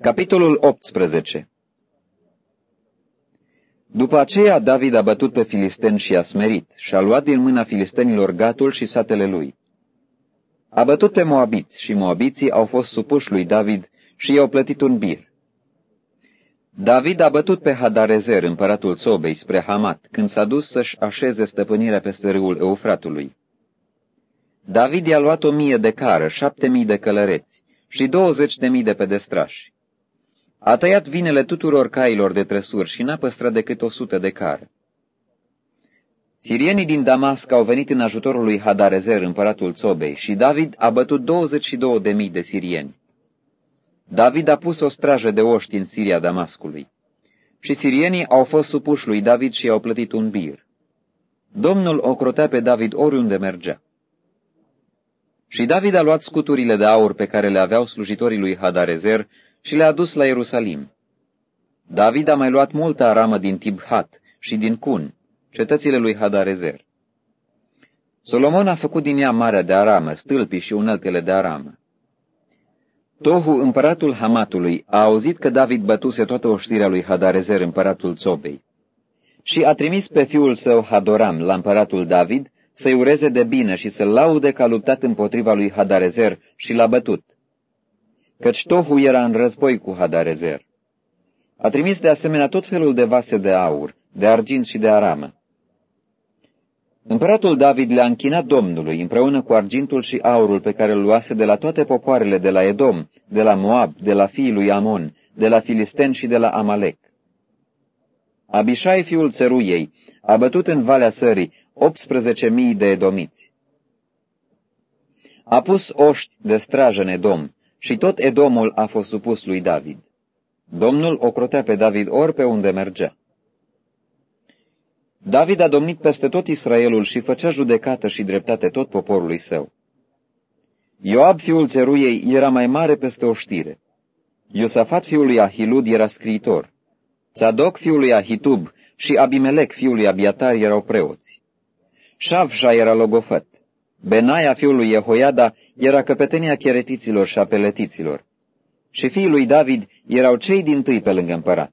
Capitolul 18 După aceea David a bătut pe filisteni și a smerit și a luat din mâna filistenilor Gatul și satele lui. A bătut pe moabiți și moabiții au fost supuși lui David și i-au plătit un bir. David a bătut pe Hadarezer, împăratul Sobei, spre Hamat, când s-a dus să-și așeze stăpânirea peste râul Eufratului. David i-a luat o mie de cară, șapte mii de călăreți și douăzeci de mii de pedestrași. A tăiat vinele tuturor cailor de trăsuri și n-a păstrat decât o sută de cară. Sirienii din Damasc au venit în ajutorul lui Hadarezer, împăratul Țobei, și David a bătut 22 de mii de sirieni. David a pus o strajă de oști în Siria Damascului. Și sirienii au fost supuși lui David și i-au plătit un bir. Domnul o crotea pe David oriunde mergea. Și David a luat scuturile de aur pe care le aveau slujitorii lui Hadarezer și le-a dus la Ierusalim. David a mai luat multă aramă din Tibhat și din Cun, cetățile lui Hadarezer. Solomon a făcut din ea marea de aramă, stâlpii și uneltele de aramă. Tohu, împăratul Hamatului, a auzit că David bătuse toată oștirea lui Hadarezer, împăratul Țobei. Și a trimis pe fiul său Hadoram la împăratul David să-i ureze de bine și să-l laude că a luptat împotriva lui Hadarezer și l-a bătut. Căci Tohu era în război cu Hadarezer. A trimis de asemenea tot felul de vase de aur, de argint și de aramă. Împăratul David le-a închinat Domnului împreună cu argintul și aurul pe care îl luase de la toate popoarele de la Edom, de la Moab, de la fiii lui Amon, de la Filisten și de la Amalek. Abishai, fiul țăruiei, a bătut în Valea Sării 18.000 de edomiți. A pus oști de strajă în Edom și tot Edomul a fost supus lui David. Domnul ocrotea pe David ori pe unde mergea. David a domnit peste tot Israelul și făcea judecată și dreptate tot poporului său. Ioab, fiul țeruiei, era mai mare peste o știre. Iosafat, fiul lui Ahilud, era scriitor. Tzadok, fiul lui Ahitub, și Abimelec, fiul lui Abiatar, erau preoți. Șavșa era logofăt. Benaia, fiul lui Jehoiada, era căpetenia cheretiților și a peletiților. Și fiii lui David erau cei din tâi pe lângă împărat.